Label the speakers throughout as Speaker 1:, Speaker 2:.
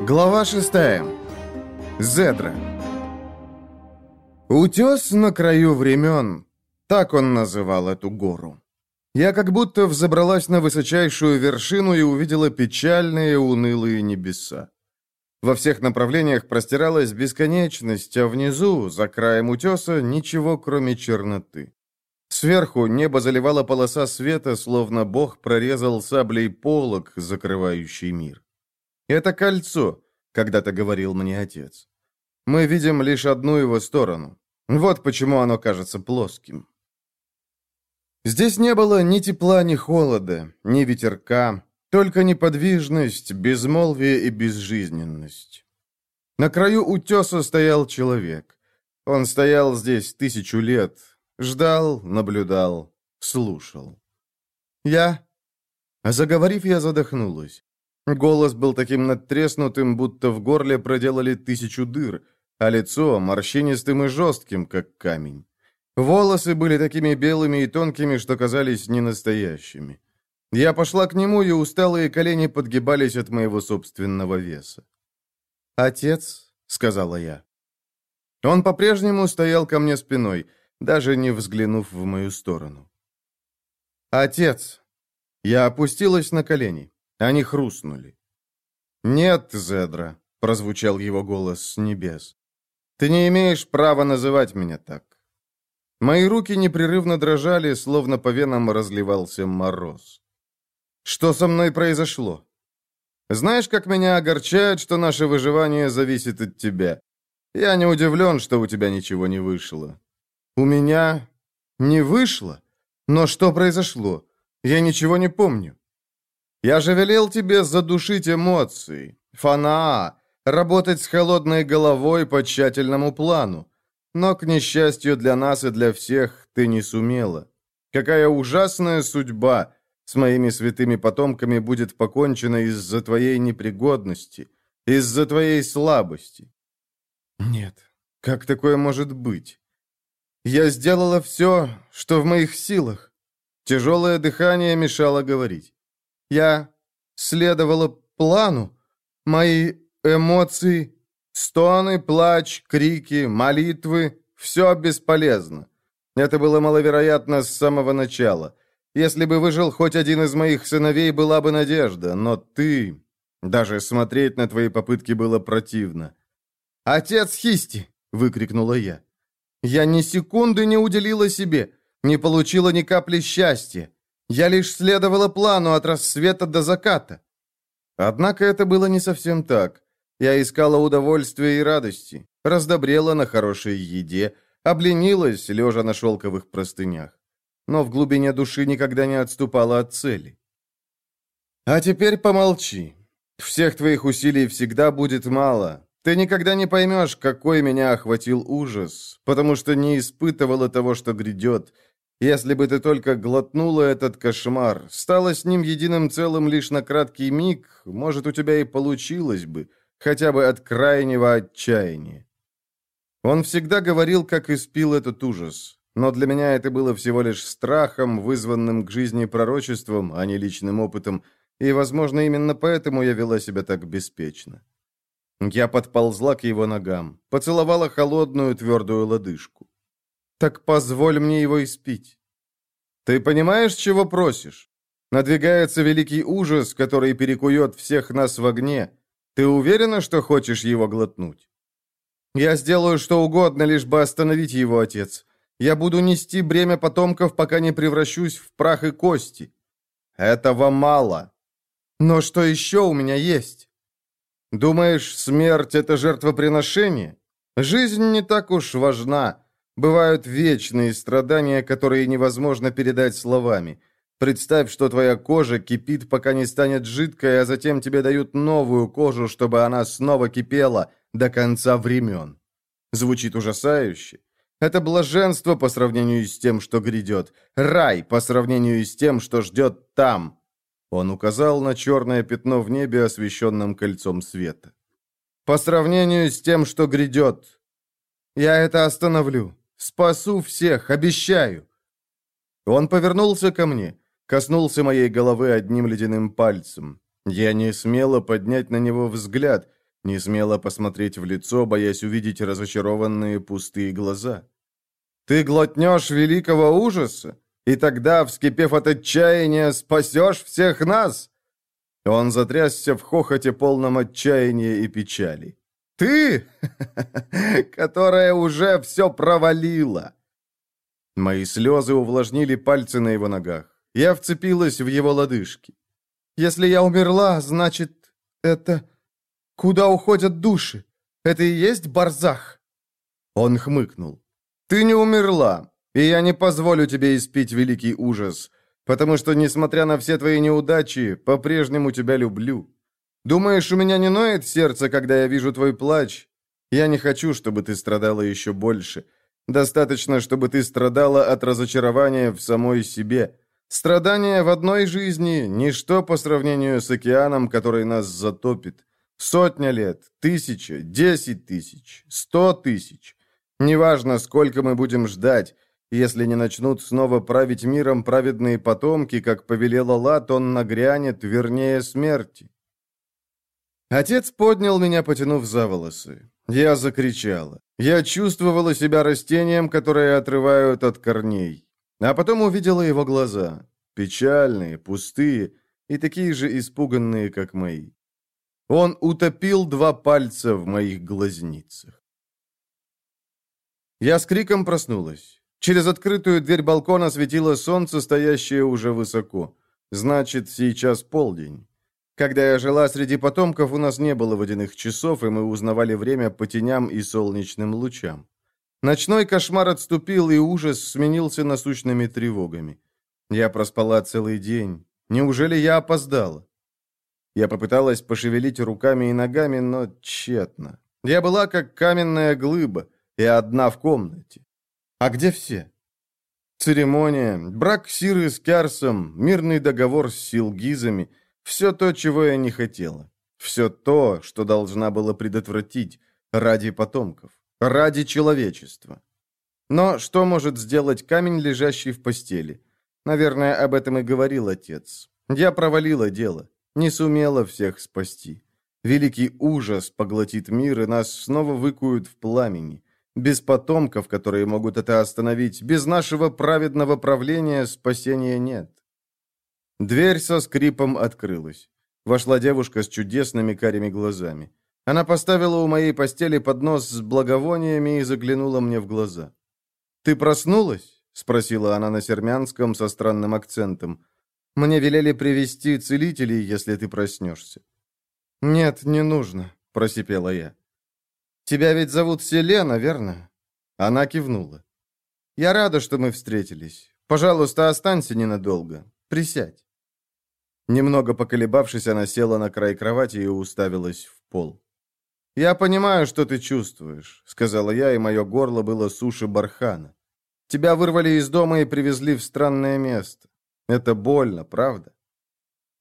Speaker 1: Глава шестая. Зедра. «Утес на краю времен», — так он называл эту гору. Я как будто взобралась на высочайшую вершину и увидела печальные, унылые небеса. Во всех направлениях простиралась бесконечность, а внизу, за краем утеса, ничего, кроме черноты. Сверху небо заливала полоса света, словно Бог прорезал саблей полог, закрывающий мир. «Это кольцо», — когда-то говорил мне отец. «Мы видим лишь одну его сторону. Вот почему оно кажется плоским». Здесь не было ни тепла, ни холода, ни ветерка, только неподвижность, безмолвие и безжизненность. На краю утеса стоял человек. Он стоял здесь тысячу лет, ждал, наблюдал, слушал. Я... Заговорив, я задохнулась. Голос был таким надтреснутым, будто в горле проделали тысячу дыр, а лицо морщинистым и жестким, как камень. Волосы были такими белыми и тонкими, что казались ненастоящими. Я пошла к нему, и усталые колени подгибались от моего собственного веса. «Отец», — сказала я. Он по-прежнему стоял ко мне спиной, даже не взглянув в мою сторону. «Отец!» Я опустилась на колени. Они хрустнули. «Нет, Зедра», — прозвучал его голос с небес. «Ты не имеешь права называть меня так». Мои руки непрерывно дрожали, словно по венам разливался мороз. Что со мной произошло? Знаешь, как меня огорчает, что наше выживание зависит от тебя. Я не удивлен, что у тебя ничего не вышло. У меня не вышло? Но что произошло? Я ничего не помню. Я же велел тебе задушить эмоции. Фанаа, работать с холодной головой по тщательному плану. Но, к несчастью для нас и для всех, ты не сумела. Какая ужасная судьба с моими святыми потомками будет покончено из-за твоей непригодности, из-за твоей слабости. Нет, как такое может быть? Я сделала все, что в моих силах. Тяжелое дыхание мешало говорить. Я следовала плану. Мои эмоции, стоны, плач, крики, молитвы — все бесполезно. Это было маловероятно с самого начала. Если бы выжил хоть один из моих сыновей, была бы надежда, но ты... Даже смотреть на твои попытки было противно. «Отец Хисти!» — выкрикнула я. «Я ни секунды не уделила себе, не получила ни капли счастья. Я лишь следовала плану от рассвета до заката». Однако это было не совсем так. Я искала удовольствия и радости, раздобрела на хорошей еде, обленилась, лежа на шелковых простынях но в глубине души никогда не отступала от цели. «А теперь помолчи. Всех твоих усилий всегда будет мало. Ты никогда не поймешь, какой меня охватил ужас, потому что не испытывала того, что грядет. Если бы ты только глотнула этот кошмар, стала с ним единым целым лишь на краткий миг, может, у тебя и получилось бы, хотя бы от крайнего отчаяния». Он всегда говорил, как испил этот ужас. Но для меня это было всего лишь страхом, вызванным к жизни пророчеством, а не личным опытом, и, возможно, именно поэтому я вела себя так беспечно. Я подползла к его ногам, поцеловала холодную твердую лодыжку. «Так позволь мне его испить». «Ты понимаешь, чего просишь? Надвигается великий ужас, который перекует всех нас в огне. Ты уверена, что хочешь его глотнуть?» «Я сделаю что угодно, лишь бы остановить его, отец. Я буду нести бремя потомков, пока не превращусь в прах и кости. Этого мало. Но что еще у меня есть? Думаешь, смерть — это жертвоприношение? Жизнь не так уж важна. Бывают вечные страдания, которые невозможно передать словами. Представь, что твоя кожа кипит, пока не станет жидкой, а затем тебе дают новую кожу, чтобы она снова кипела до конца времен. Звучит ужасающе. Это блаженство по сравнению с тем, что грядет. Рай по сравнению с тем, что ждет там. Он указал на черное пятно в небе, освещенном кольцом света. По сравнению с тем, что грядет. Я это остановлю. Спасу всех, обещаю. Он повернулся ко мне, коснулся моей головы одним ледяным пальцем. Я не смела поднять на него взгляд, Не смело посмотреть в лицо, боясь увидеть разочарованные пустые глаза. «Ты глотнешь великого ужаса, и тогда, вскипев от отчаяния, спасешь всех нас!» Он затрясся в хохоте полном отчаяния и печали. «Ты, которая уже все провалила!» Мои слезы увлажнили пальцы на его ногах. Я вцепилась в его лодыжки. «Если я умерла, значит, это... Куда уходят души? Это и есть барзах?» Он хмыкнул. «Ты не умерла, и я не позволю тебе испить великий ужас, потому что, несмотря на все твои неудачи, по-прежнему тебя люблю. Думаешь, у меня не ноет сердце, когда я вижу твой плач? Я не хочу, чтобы ты страдала еще больше. Достаточно, чтобы ты страдала от разочарования в самой себе. Страдания в одной жизни – ничто по сравнению с океаном, который нас затопит. Сотня лет, тысяча, десять тысяч, сто тысяч. Неважно, сколько мы будем ждать, если не начнут снова править миром праведные потомки, как повелел Аллат, он нагрянет, вернее, смерти. Отец поднял меня, потянув за волосы. Я закричала. Я чувствовала себя растением, которое отрывают от корней. А потом увидела его глаза. Печальные, пустые и такие же испуганные, как мои. Он утопил два пальца в моих глазницах. Я с криком проснулась. Через открытую дверь балкона светило солнце, стоящее уже высоко. Значит, сейчас полдень. Когда я жила среди потомков, у нас не было водяных часов, и мы узнавали время по теням и солнечным лучам. Ночной кошмар отступил, и ужас сменился насущными тревогами. Я проспала целый день. Неужели я опоздала? Я попыталась пошевелить руками и ногами, но тщетно. Я была как каменная глыба, и одна в комнате. А где все? Церемония, брак Сиры с Кярсом, мирный договор с Силгизами — все то, чего я не хотела. Все то, что должна была предотвратить ради потомков. Ради человечества. Но что может сделать камень, лежащий в постели? Наверное, об этом и говорил отец. Я провалила дело. Не сумела всех спасти. Великий ужас поглотит мир, и нас снова выкуют в пламени. Без потомков, которые могут это остановить, без нашего праведного правления спасения нет. Дверь со скрипом открылась. Вошла девушка с чудесными карими глазами. Она поставила у моей постели поднос с благовониями и заглянула мне в глаза. «Ты проснулась?» — спросила она на сермянском со странным акцентом. «Мне велели привести целителей, если ты проснешься». «Нет, не нужно», — просипела я. «Тебя ведь зовут Селена, верно?» Она кивнула. «Я рада, что мы встретились. Пожалуйста, останься ненадолго. Присядь». Немного поколебавшись, она села на край кровати и уставилась в пол. «Я понимаю, что ты чувствуешь», — сказала я, и мое горло было суше бархана. «Тебя вырвали из дома и привезли в странное место. Это больно, правда?»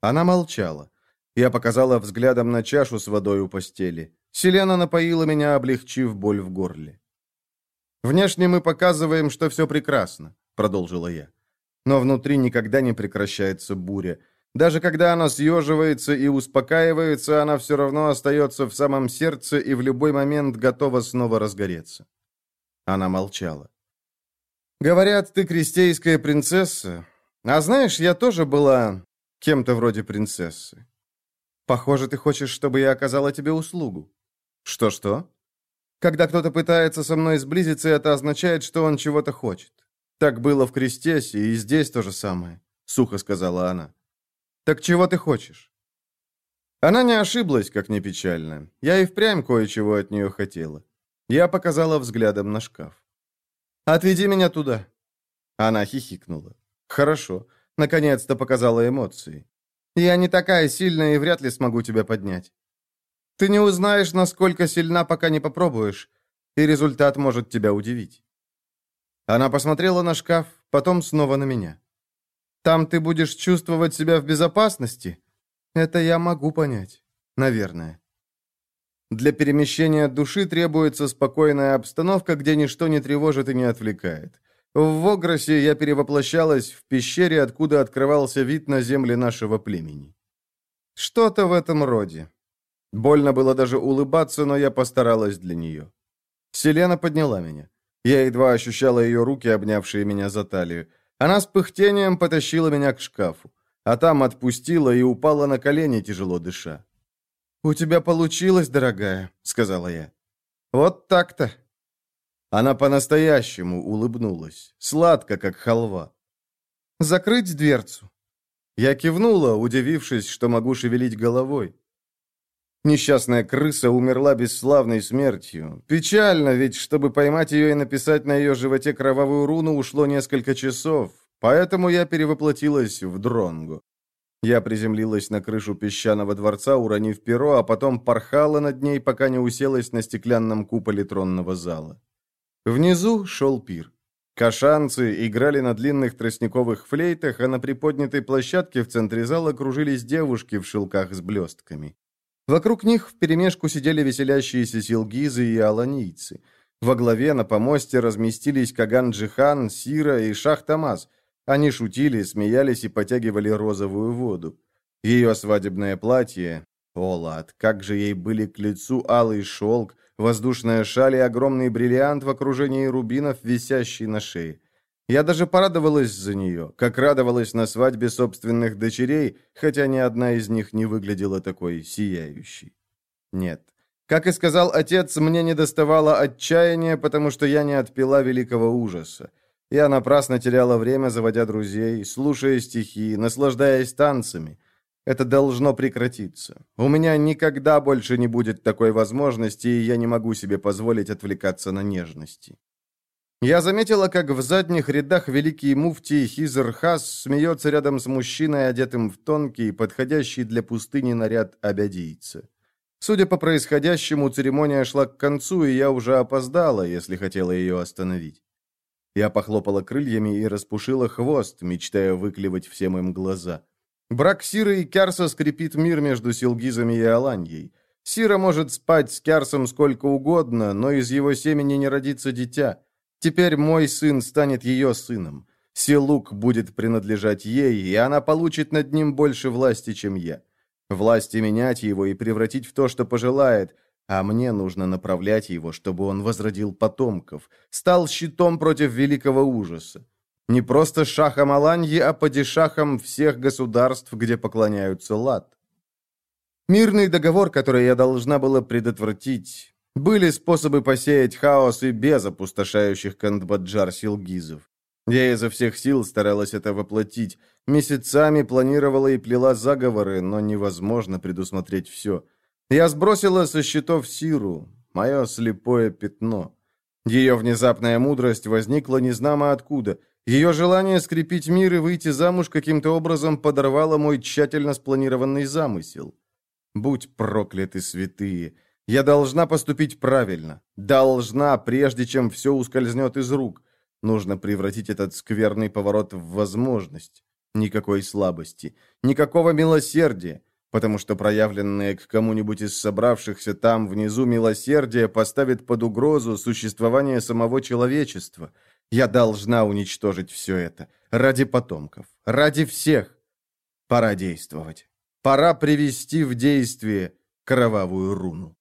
Speaker 1: Она молчала. Я показала взглядом на чашу с водой у постели. Селена напоила меня, облегчив боль в горле. «Внешне мы показываем, что все прекрасно», — продолжила я. «Но внутри никогда не прекращается буря. Даже когда она съеживается и успокаивается, она все равно остается в самом сердце и в любой момент готова снова разгореться. Она молчала. «Говорят, ты крестейская принцесса. А знаешь, я тоже была кем-то вроде принцессы. Похоже, ты хочешь, чтобы я оказала тебе услугу». «Что-что?» «Когда кто-то пытается со мной сблизиться, это означает, что он чего-то хочет. Так было в Крестесе, и здесь то же самое», — сухо сказала она. «Так чего ты хочешь?» Она не ошиблась, как ни печально. Я и впрямь кое-чего от нее хотела. Я показала взглядом на шкаф. «Отведи меня туда». Она хихикнула. «Хорошо. Наконец-то показала эмоции. Я не такая сильная и вряд ли смогу тебя поднять. Ты не узнаешь, насколько сильна, пока не попробуешь, и результат может тебя удивить». Она посмотрела на шкаф, потом снова на меня. Там ты будешь чувствовать себя в безопасности? Это я могу понять. Наверное. Для перемещения души требуется спокойная обстановка, где ничто не тревожит и не отвлекает. В Вогросе я перевоплощалась в пещере, откуда открывался вид на земли нашего племени. Что-то в этом роде. Больно было даже улыбаться, но я постаралась для нее. Селена подняла меня. Я едва ощущала ее руки, обнявшие меня за талию. Она с пыхтением потащила меня к шкафу, а там отпустила и упала на колени, тяжело дыша. «У тебя получилось, дорогая», — сказала я. «Вот так-то». Она по-настоящему улыбнулась, сладко, как халва. «Закрыть дверцу?» Я кивнула, удивившись, что могу шевелить головой. Несчастная крыса умерла бесславной смертью. Печально, ведь чтобы поймать ее и написать на ее животе кровавую руну, ушло несколько часов, поэтому я перевоплотилась в дронгу. Я приземлилась на крышу песчаного дворца, уронив перо, а потом порхала над ней, пока не уселась на стеклянном куполе тронного зала. Внизу шел пир. Кашанцы играли на длинных тростниковых флейтах, а на приподнятой площадке в центре зала кружились девушки в шелках с блестками. Вокруг них вперемешку сидели веселящиеся силгизы и аланийцы. Во главе на помосте разместились Каган-Джихан, Сира и Шах-Тамаз. Они шутили, смеялись и потягивали розовую воду. Ее свадебное платье... О, лад, как же ей были к лицу алый шелк, воздушная шаль и огромный бриллиант в окружении рубинов, висящий на шее. Я даже порадовалась за нее, как радовалась на свадьбе собственных дочерей, хотя ни одна из них не выглядела такой сияющей. Нет. Как и сказал отец, мне не доставало отчаяния, потому что я не отпила великого ужаса. Я напрасно теряла время, заводя друзей, слушая стихи, наслаждаясь танцами. Это должно прекратиться. У меня никогда больше не будет такой возможности, и я не могу себе позволить отвлекаться на нежности. Я заметила, как в задних рядах великий муфтий Хизр Хас смеется рядом с мужчиной, одетым в тонкий, подходящий для пустыни наряд обядийца. Судя по происходящему, церемония шла к концу, и я уже опоздала, если хотела ее остановить. Я похлопала крыльями и распушила хвост, мечтая выклевать всем им глаза. Брак Сиры и Кярса скрепит мир между Силгизами и Аланьей. Сира может спать с Кярсом сколько угодно, но из его семени не родится дитя. Теперь мой сын станет ее сыном. Силук будет принадлежать ей, и она получит над ним больше власти, чем я. Власти менять его и превратить в то, что пожелает, а мне нужно направлять его, чтобы он возродил потомков, стал щитом против великого ужаса. Не просто шахом Аланьи, а падишахом всех государств, где поклоняются лад. Мирный договор, который я должна была предотвратить, были способы посеять хаос и без опустошающих Кандбаджар силгизов. Я изо всех сил старалась это воплотить. Месяцами планировала и плела заговоры, но невозможно предусмотреть все. Я сбросила со счетов Сиру, мое слепое пятно. Ее внезапная мудрость возникла незнамо откуда. Ее желание скрепить мир и выйти замуж каким-то образом подорвало мой тщательно спланированный замысел. Будь прокляты святые! Я должна поступить правильно. Должна, прежде чем все ускользнет из рук. Нужно превратить этот скверный поворот в возможность. Никакой слабости, никакого милосердия, потому что проявленное к кому-нибудь из собравшихся там внизу милосердие поставит под угрозу существование самого человечества. Я должна уничтожить все это. Ради потомков. Ради всех. Пора действовать. Пора привести в действие кровавую руну.